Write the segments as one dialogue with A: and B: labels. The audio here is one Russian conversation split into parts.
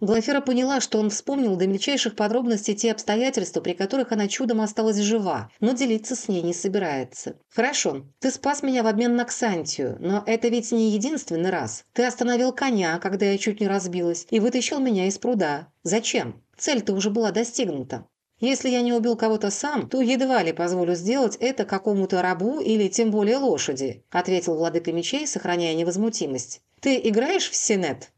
A: Глафира поняла, что он вспомнил до мельчайших подробностей те обстоятельства, при которых она чудом осталась жива, но делиться с ней не собирается. «Хорошо, ты спас меня в обмен на Ксантию, но это ведь не единственный раз. Ты остановил коня, когда я чуть не разбилась, и вытащил меня из пруда. Зачем? Цель-то уже была достигнута. Если я не убил кого-то сам, то едва ли позволю сделать это какому-то рабу или тем более лошади», ответил владыка мечей, сохраняя невозмутимость. «Ты играешь в Синет?»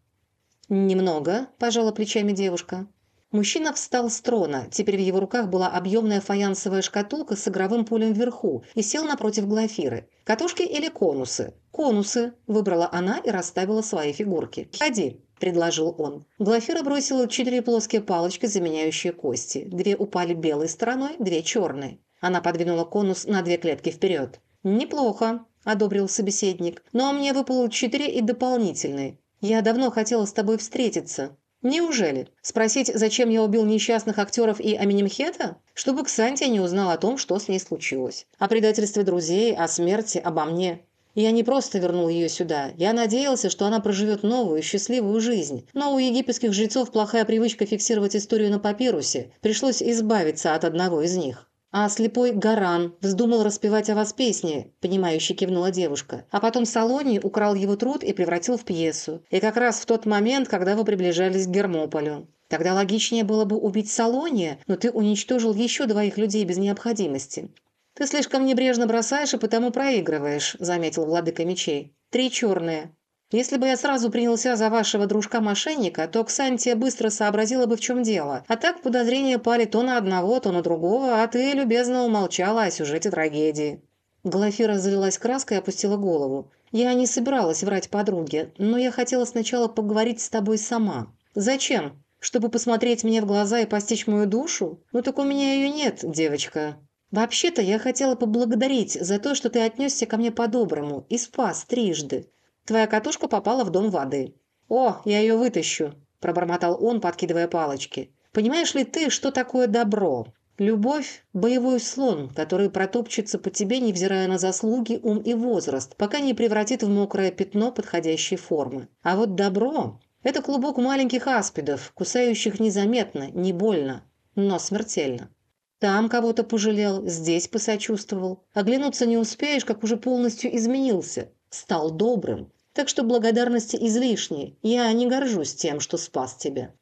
A: «Немного», – пожала плечами девушка. Мужчина встал с трона, теперь в его руках была объемная фаянсовая шкатулка с игровым полем вверху и сел напротив Глафиры. «Катушки или конусы?» «Конусы», – выбрала она и расставила свои фигурки. «Ходи», – предложил он. Глафира бросила четыре плоские палочки, заменяющие кости. Две упали белой стороной, две черной. Она подвинула конус на две клетки вперед. «Неплохо», – одобрил собеседник. «Но мне выпало четыре и дополнительные. Я давно хотела с тобой встретиться. Неужели? Спросить, зачем я убил несчастных актеров и Аминемхета? Чтобы Ксантия не узнал о том, что с ней случилось. О предательстве друзей, о смерти, обо мне. Я не просто вернул ее сюда. Я надеялся, что она проживет новую, счастливую жизнь. Но у египетских жрецов плохая привычка фиксировать историю на папирусе. Пришлось избавиться от одного из них. А слепой Гаран вздумал распевать о вас песни, понимающе кивнула девушка. А потом Салоний украл его труд и превратил в пьесу. И как раз в тот момент, когда вы приближались к Гермополю. Тогда логичнее было бы убить Салония, но ты уничтожил еще двоих людей без необходимости. «Ты слишком небрежно бросаешь и потому проигрываешь», – заметил владыка мечей. «Три черные. Если бы я сразу принялся за вашего дружка-мошенника, то Ксантия быстро сообразила бы, в чем дело. А так подозрения пали то на одного, то на другого, а ты любезно умолчала о сюжете трагедии». Глафира залилась краской и опустила голову. «Я не собиралась врать подруге, но я хотела сначала поговорить с тобой сама. Зачем? Чтобы посмотреть мне в глаза и постичь мою душу? Ну так у меня ее нет, девочка». «Вообще-то я хотела поблагодарить за то, что ты отнесся ко мне по-доброму и спас трижды. Твоя катушка попала в дом воды». «О, я ее вытащу», – пробормотал он, подкидывая палочки. «Понимаешь ли ты, что такое добро? Любовь – боевой слон, который протопчется по тебе, невзирая на заслуги, ум и возраст, пока не превратит в мокрое пятно подходящей формы. А вот добро – это клубок маленьких аспидов, кусающих незаметно, не больно, но смертельно. Там кого-то пожалел, здесь посочувствовал. Оглянуться не успеешь, как уже полностью изменился, стал добрым, так что благодарности излишни. Я не горжусь тем, что спас тебя».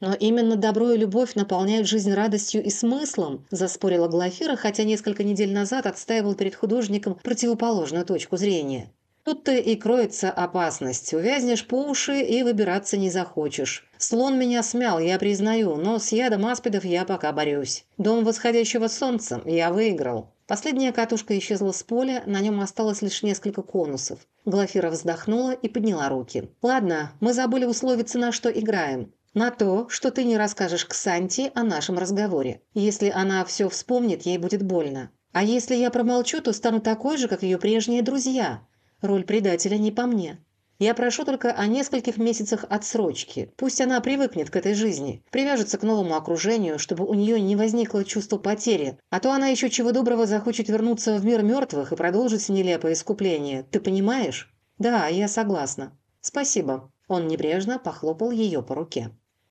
A: «Но именно добро и любовь наполняют жизнь радостью и смыслом», заспорила Глафира, хотя несколько недель назад отстаивал перед художником противоположную точку зрения. Тут-то и кроется опасность. Увязнешь по уши и выбираться не захочешь. Слон меня смял, я признаю, но с ядом аспидов я пока борюсь. Дом восходящего солнца я выиграл. Последняя катушка исчезла с поля, на нем осталось лишь несколько конусов. Глафира вздохнула и подняла руки. «Ладно, мы забыли условиться, на что играем. На то, что ты не расскажешь Ксанти о нашем разговоре. Если она все вспомнит, ей будет больно. А если я промолчу, то стану такой же, как ее прежние друзья. Роль предателя не по мне. Я прошу только о нескольких месяцах отсрочки. Пусть она привыкнет к этой жизни, привяжется к новому окружению, чтобы у нее не возникло чувство потери. А то она еще чего доброго захочет вернуться в мир мертвых и продолжить нелепое искупление. Ты понимаешь? Да, я согласна. Спасибо. Он небрежно похлопал ее по руке.